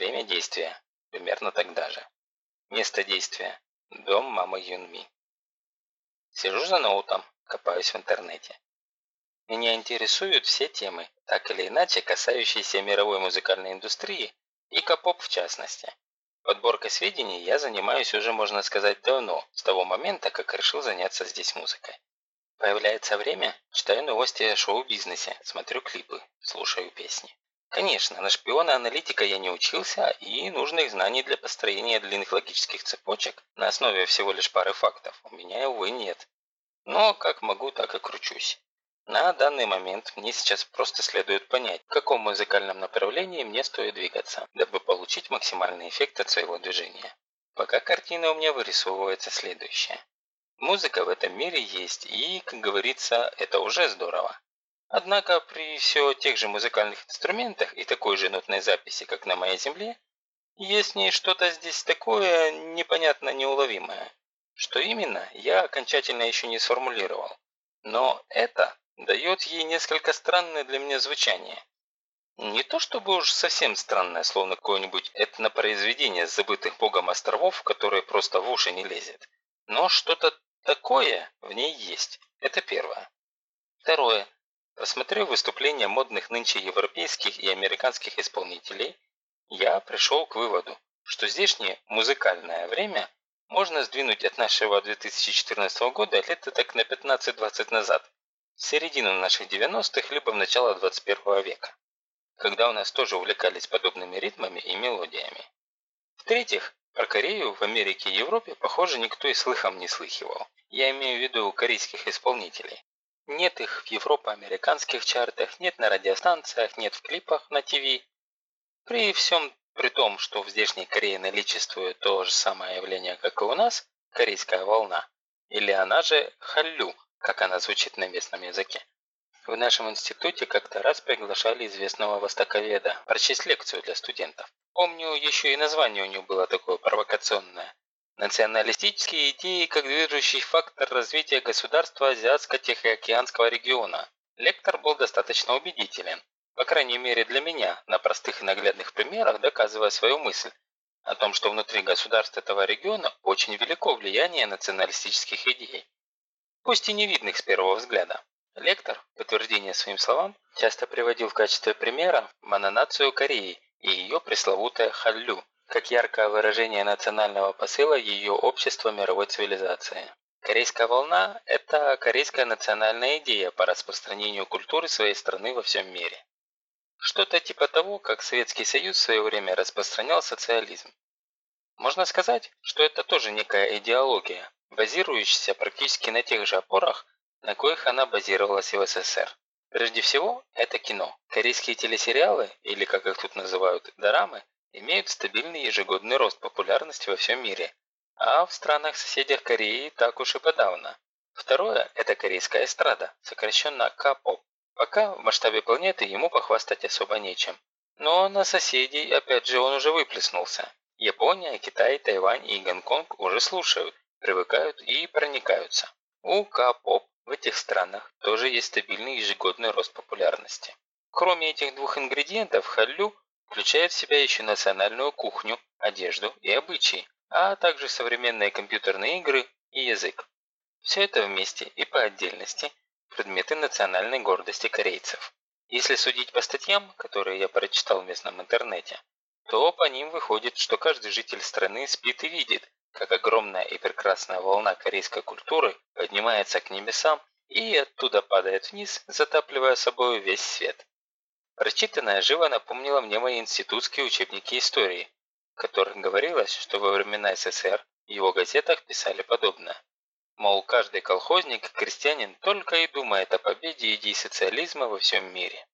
Время действия – примерно тогда же. Место действия – дом мамы Юнми. Сижу за ноутом, копаюсь в интернете. Меня интересуют все темы, так или иначе касающиеся мировой музыкальной индустрии и К-поп в частности. Подборкой сведений я занимаюсь уже, можно сказать, давно, с того момента, как решил заняться здесь музыкой. Появляется время, читаю новости о шоу-бизнесе, смотрю клипы, слушаю песни. Конечно, на шпиона-аналитика я не учился, и нужных знаний для построения длинных логических цепочек на основе всего лишь пары фактов у меня, увы, нет. Но как могу, так и кручусь. На данный момент мне сейчас просто следует понять, в каком музыкальном направлении мне стоит двигаться, дабы получить максимальный эффект от своего движения. Пока картина у меня вырисовывается следующая. Музыка в этом мире есть, и, как говорится, это уже здорово. Однако при все тех же музыкальных инструментах и такой же нотной записи, как на моей земле, есть в ней что-то здесь такое непонятно неуловимое. Что именно, я окончательно еще не сформулировал. Но это дает ей несколько странное для меня звучание. Не то чтобы уж совсем странное, словно какое-нибудь этнопроизведение забытых богом островов, которое просто в уши не лезет. Но что-то Такое в ней есть. Это первое. Второе. Рассмотрев выступления модных нынче европейских и американских исполнителей, я пришел к выводу, что здешнее музыкальное время можно сдвинуть от нашего 2014 года лет так на 15-20 назад, в середину наших 90-х, либо в начало 21 века, когда у нас тоже увлекались подобными ритмами и мелодиями. В-третьих, про Корею в Америке и Европе, похоже, никто и слыхом не слыхивал. Я имею в виду корейских исполнителей. Нет их в европо-американских чартах, нет на радиостанциях, нет в клипах на ТВ. При всем при том, что в здешней Корее наличествует то же самое явление, как и у нас, корейская волна, или она же халлю, как она звучит на местном языке. В нашем институте как-то раз приглашали известного востоковеда прочесть лекцию для студентов. Помню, еще и название у него было такое провокационное. Националистические идеи как движущий фактор развития государства Азиатско-Тихоокеанского региона. Лектор был достаточно убедителен, по крайней мере для меня, на простых и наглядных примерах доказывая свою мысль о том, что внутри государств этого региона очень велико влияние националистических идей, пусть и не видных с первого взгляда. Лектор, подтверждение своим словам, часто приводил в качестве примера мононацию Кореи и ее пресловутое «халлю», как яркое выражение национального посыла ее общества мировой цивилизации. Корейская волна – это корейская национальная идея по распространению культуры своей страны во всем мире. Что-то типа того, как Советский Союз в свое время распространял социализм. Можно сказать, что это тоже некая идеология, базирующаяся практически на тех же опорах, на коих она базировалась в СССР. Прежде всего, это кино. Корейские телесериалы, или как их тут называют, дорамы, имеют стабильный ежегодный рост популярности во всем мире. А в странах-соседях Кореи так уж и подавно. Второе – это корейская эстрада, сокращенно К-поп. Пока в масштабе планеты ему похвастать особо нечем. Но на соседей, опять же, он уже выплеснулся. Япония, Китай, Тайвань и Гонконг уже слушают, привыкают и проникаются. У К-поп в этих странах тоже есть стабильный ежегодный рост популярности. Кроме этих двух ингредиентов, халлю включает в себя еще национальную кухню, одежду и обычаи, а также современные компьютерные игры и язык. Все это вместе и по отдельности предметы национальной гордости корейцев. Если судить по статьям, которые я прочитал в местном интернете, то по ним выходит, что каждый житель страны спит и видит, как огромная и прекрасная волна корейской культуры поднимается к небесам и оттуда падает вниз, затапливая собой весь свет. Прочитанное живо напомнило мне мои институтские учебники истории, в которых говорилось, что во времена СССР в его газетах писали подобное. Мол, каждый колхозник и крестьянин только и думает о победе идей социализма во всем мире.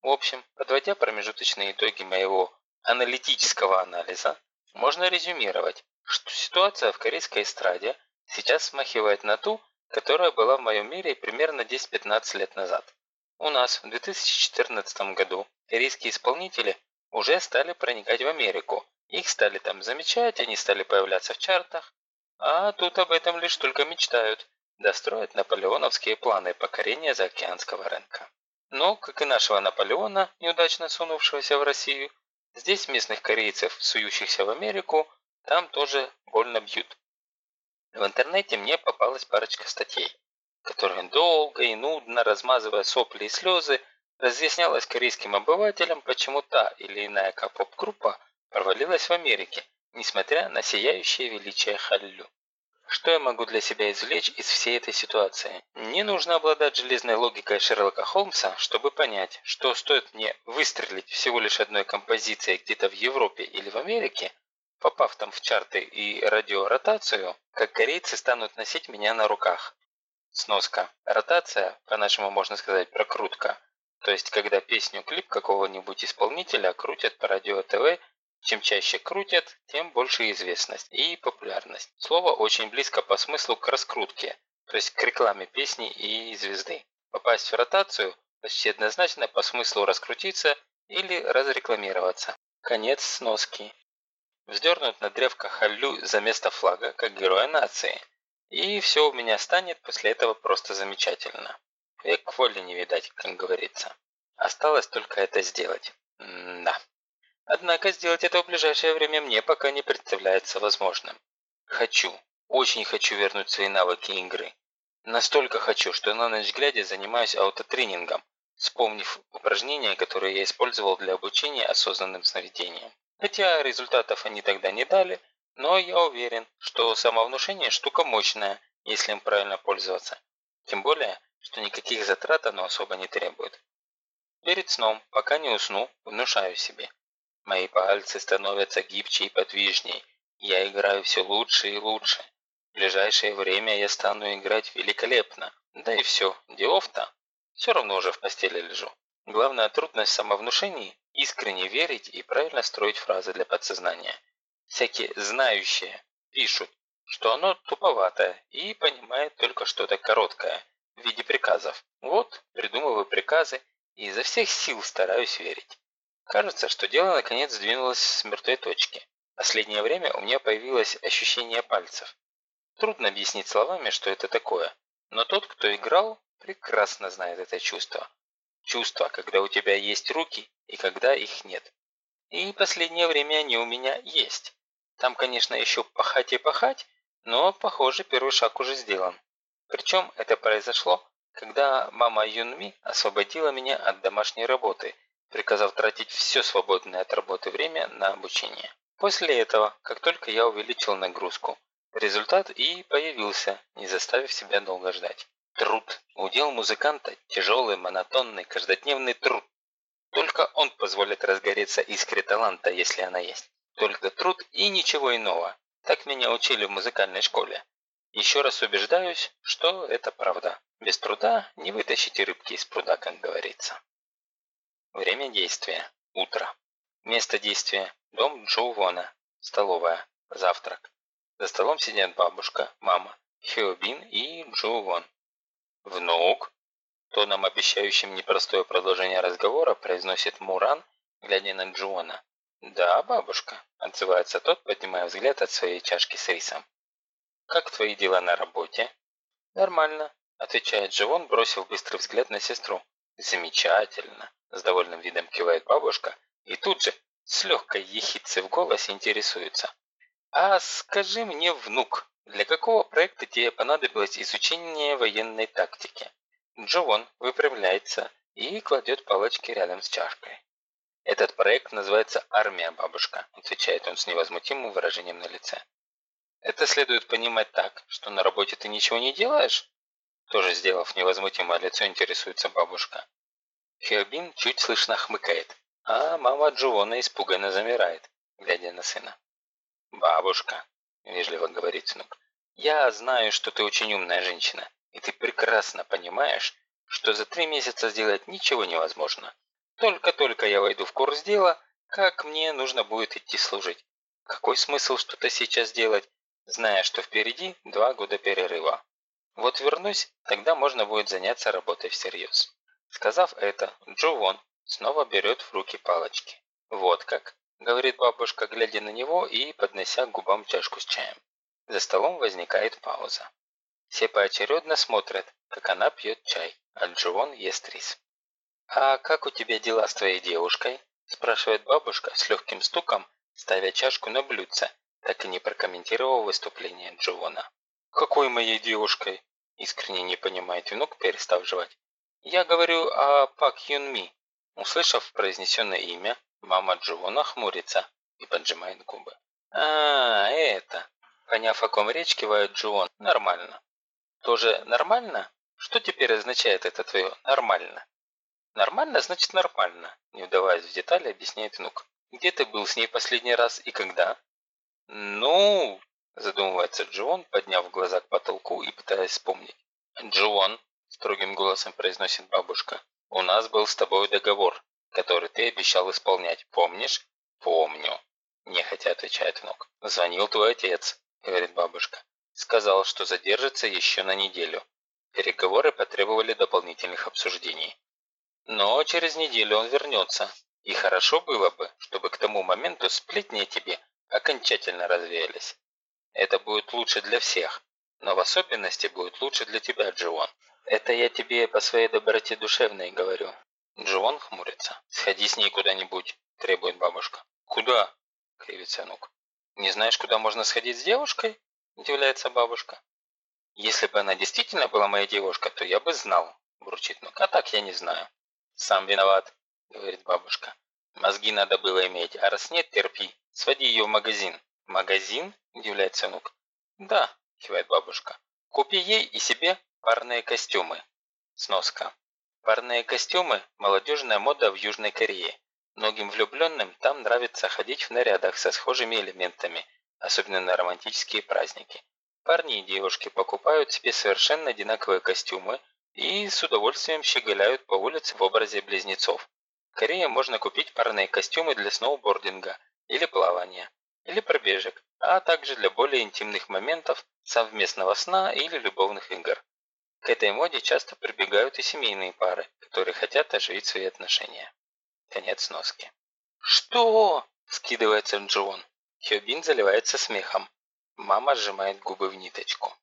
В общем, подводя промежуточные итоги моего аналитического анализа, можно резюмировать, что ситуация в корейской эстраде сейчас смахивает на ту, которая была в моем мире примерно 10-15 лет назад. У нас в 2014 году корейские исполнители уже стали проникать в Америку. Их стали там замечать, они стали появляться в чартах. А тут об этом лишь только мечтают, достроят наполеоновские планы покорения заокеанского рынка. Но, как и нашего Наполеона, неудачно сунувшегося в Россию, Здесь местных корейцев, сующихся в Америку, там тоже больно бьют. В интернете мне попалась парочка статей, которые долго и нудно, размазывая сопли и слезы, разъяснялось корейским обывателям, почему та или иная капоп-группа провалилась в Америке, несмотря на сияющее величие Халлю. Что я могу для себя извлечь из всей этой ситуации? Не нужно обладать железной логикой Шерлока Холмса, чтобы понять, что стоит мне выстрелить всего лишь одной композицией где-то в Европе или в Америке, попав там в чарты и радиоротацию, как корейцы станут носить меня на руках. Сноска. Ротация, по-нашему можно сказать прокрутка, то есть когда песню-клип какого-нибудь исполнителя крутят по радио-ТВ чем чаще крутят, тем больше известность и популярность. Слово очень близко по смыслу к раскрутке, то есть к рекламе песни и звезды. Попасть в ротацию почти однозначно по смыслу раскрутиться или разрекламироваться. Конец сноски. Вздернут на древко халлю за место флага, как героя нации. И все у меня станет после этого просто замечательно. Век воли не видать, как говорится. Осталось только это сделать. М да. Однако сделать это в ближайшее время мне пока не представляется возможным. Хочу, очень хочу вернуть свои навыки игры. Настолько хочу, что на ночь глядя занимаюсь аутотренингом, вспомнив упражнения, которые я использовал для обучения осознанным сновидениям. Хотя результатов они тогда не дали, но я уверен, что самовнушение штука мощная, если им правильно пользоваться. Тем более, что никаких затрат оно особо не требует. Перед сном, пока не усну, внушаю себе. Мои пальцы становятся гибче и подвижней. Я играю все лучше и лучше. В ближайшее время я стану играть великолепно. Да и все, делов-то. Все равно уже в постели лежу. Главная трудность самовнушений – искренне верить и правильно строить фразы для подсознания. Всякие знающие пишут, что оно туповатое и понимает только что-то короткое в виде приказов. Вот, придумываю приказы и изо всех сил стараюсь верить. Кажется, что дело наконец сдвинулось с мертвой точки. Последнее время у меня появилось ощущение пальцев. Трудно объяснить словами, что это такое, но тот, кто играл, прекрасно знает это чувство. Чувство, когда у тебя есть руки и когда их нет. И последнее время они у меня есть. Там, конечно, еще пахать и пахать, но, похоже, первый шаг уже сделан. Причем это произошло, когда мама Юнми освободила меня от домашней работы приказав тратить все свободное от работы время на обучение. После этого, как только я увеличил нагрузку, результат и появился, не заставив себя долго ждать. Труд. Удел музыканта – тяжелый, монотонный, каждодневный труд. Только он позволит разгореться искре таланта, если она есть. Только труд и ничего иного. Так меня учили в музыкальной школе. Еще раз убеждаюсь, что это правда. Без труда не вытащите рыбки из пруда, как говорится. Время действия. Утро. Место действия. Дом Джо Вона. Столовая. Завтрак. За столом сидят бабушка, мама, Хеобин и Джо Вон. «Внук?» Тоном, обещающим непростое продолжение разговора, произносит Муран, глядя на Джуона. «Да, бабушка», – отзывается тот, поднимая взгляд от своей чашки с рисом. «Как твои дела на работе?» «Нормально», – отвечает Дживон, бросив быстрый взгляд на сестру. «Замечательно», с довольным видом кивает бабушка и тут же с легкой ехицей в голосе интересуется. «А скажи мне, внук, для какого проекта тебе понадобилось изучение военной тактики?» Джовон выпрямляется и кладет палочки рядом с чашкой. «Этот проект называется «Армия, бабушка», отвечает он с невозмутимым выражением на лице. «Это следует понимать так, что на работе ты ничего не делаешь?» Тоже сделав невозмутимое лицо, интересуется бабушка. Хербин чуть слышно хмыкает, а мама Джуона испуганно замирает, глядя на сына. «Бабушка», – вежливо говорит сынок, – «я знаю, что ты очень умная женщина, и ты прекрасно понимаешь, что за три месяца сделать ничего невозможно. Только-только я войду в курс дела, как мне нужно будет идти служить. Какой смысл что-то сейчас делать, зная, что впереди два года перерыва? Вот вернусь, тогда можно будет заняться работой всерьез. Сказав это, Джо снова берет в руки палочки. «Вот как», – говорит бабушка, глядя на него и поднося к губам чашку с чаем. За столом возникает пауза. Все поочередно смотрят, как она пьет чай, а Джовон ест рис. «А как у тебя дела с твоей девушкой?» – спрашивает бабушка с легким стуком, ставя чашку на блюдце, так и не прокомментировал выступление Джона. «Какой моей девушкой?» Искренне не понимает внук, перестав жевать. «Я говорю о Пак Юн Ми». Услышав произнесенное имя, мама Джона хмурится и поджимает губы. «А, это...» Поняв, о ком речь, кивает Джон. «Нормально». «Тоже нормально? Что теперь означает это твое «нормально»?» «Нормально значит нормально», не вдаваясь в детали, объясняет внук. «Где ты был с ней последний раз и когда?» «Ну...» – задумывается Джон, подняв глаза к потолку и пытаясь вспомнить. «Джон», – строгим голосом произносит бабушка, – «у нас был с тобой договор, который ты обещал исполнять, помнишь?» «Помню», – нехотя отвечает внук. «Звонил твой отец», – говорит бабушка. «Сказал, что задержится еще на неделю. Переговоры потребовали дополнительных обсуждений. Но через неделю он вернется, и хорошо было бы, чтобы к тому моменту сплетни тебе окончательно развеялись. Это будет лучше для всех, но в особенности будет лучше для тебя, Джион. Это я тебе по своей доброте душевной говорю. Джион хмурится. «Сходи с ней куда-нибудь», – требует бабушка. «Куда?» – кривится внук. «Не знаешь, куда можно сходить с девушкой?» – удивляется бабушка. «Если бы она действительно была моя девушка, то я бы знал», – бурчит внук. «А так я не знаю». «Сам виноват», – говорит бабушка. «Мозги надо было иметь, а раз нет, терпи. Своди ее в магазин». «Магазин?» – удивляется внук. «Да», – кивает бабушка. «Купи ей и себе парные костюмы». Сноска. Парные костюмы – молодежная мода в Южной Корее. Многим влюбленным там нравится ходить в нарядах со схожими элементами, особенно на романтические праздники. Парни и девушки покупают себе совершенно одинаковые костюмы и с удовольствием щеголяют по улице в образе близнецов. В Корее можно купить парные костюмы для сноубординга или плавания или пробежек, а также для более интимных моментов, совместного сна или любовных игр. К этой моде часто прибегают и семейные пары, которые хотят оживить свои отношения. Конец носки. «Что?» – скидывается Джон. Хёбин заливается смехом. Мама сжимает губы в ниточку.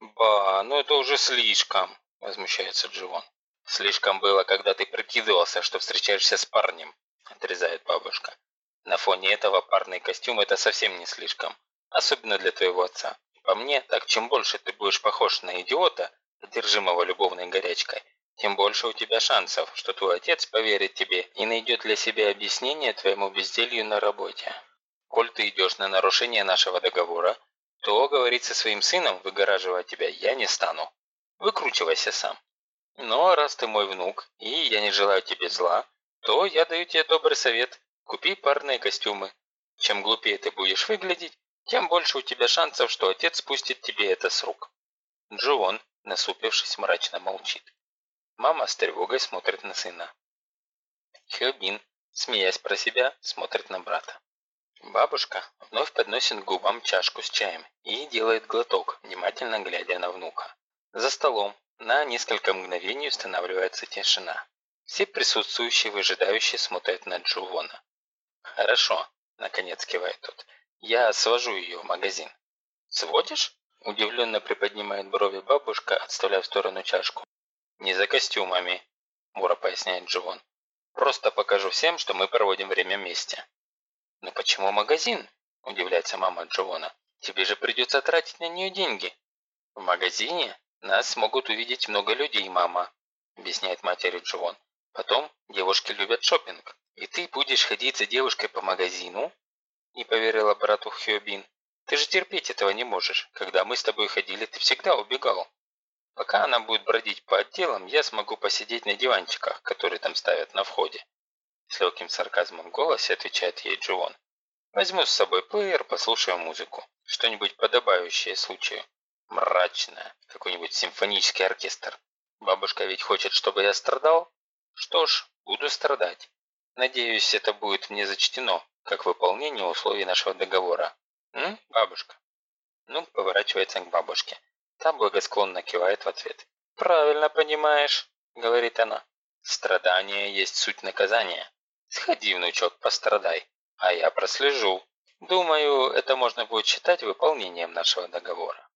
«Ба, ну это уже слишком!» – возмущается Дживон. «Слишком было, когда ты прикидывался, что встречаешься с парнем», – отрезает бабушка. На фоне этого парный костюм – это совсем не слишком. Особенно для твоего отца. По мне, так чем больше ты будешь похож на идиота, одержимого любовной горячкой, тем больше у тебя шансов, что твой отец поверит тебе и найдет для себя объяснение твоему безделью на работе. Коль ты идешь на нарушение нашего договора, то говорить со своим сыном, выгораживая тебя, я не стану. Выкручивайся сам. Но раз ты мой внук, и я не желаю тебе зла, то я даю тебе добрый совет Купи парные костюмы. Чем глупее ты будешь выглядеть, тем больше у тебя шансов, что отец спустит тебе это с рук. Джоон, насупившись, мрачно молчит. Мама с тревогой смотрит на сына. Хёбин, смеясь про себя, смотрит на брата. Бабушка вновь подносит к губам чашку с чаем и делает глоток, внимательно глядя на внука. За столом на несколько мгновений устанавливается тишина. Все присутствующие выжидающие смотрят на Джувона. «Хорошо», – наконец кивает тот. «Я свожу ее в магазин». «Сводишь?» – удивленно приподнимает брови бабушка, отставляя в сторону чашку. «Не за костюмами», – Мура поясняет Дживон. «Просто покажу всем, что мы проводим время вместе». «Но почему магазин?» – удивляется мама Дживона. «Тебе же придется тратить на нее деньги». «В магазине нас смогут увидеть много людей, мама», – объясняет матери Дживон. «Потом девушки любят шопинг. «И ты будешь ходить за девушкой по магазину?» Не поверила брату Хёбин. «Ты же терпеть этого не можешь. Когда мы с тобой ходили, ты всегда убегал. Пока она будет бродить по отделам, я смогу посидеть на диванчиках, которые там ставят на входе». С легким сарказмом в голосе отвечает ей Джуон. «Возьму с собой плеер, послушаю музыку. Что-нибудь подобающее случаю. Мрачное. Какой-нибудь симфонический оркестр. Бабушка ведь хочет, чтобы я страдал? Что ж, буду страдать. Надеюсь, это будет мне зачтено, как выполнение условий нашего договора. М, бабушка?» Ну, поворачивается к бабушке. Та благосклонно кивает в ответ. «Правильно понимаешь», — говорит она. «Страдание есть суть наказания. Сходи, внучок, пострадай, а я прослежу. Думаю, это можно будет считать выполнением нашего договора».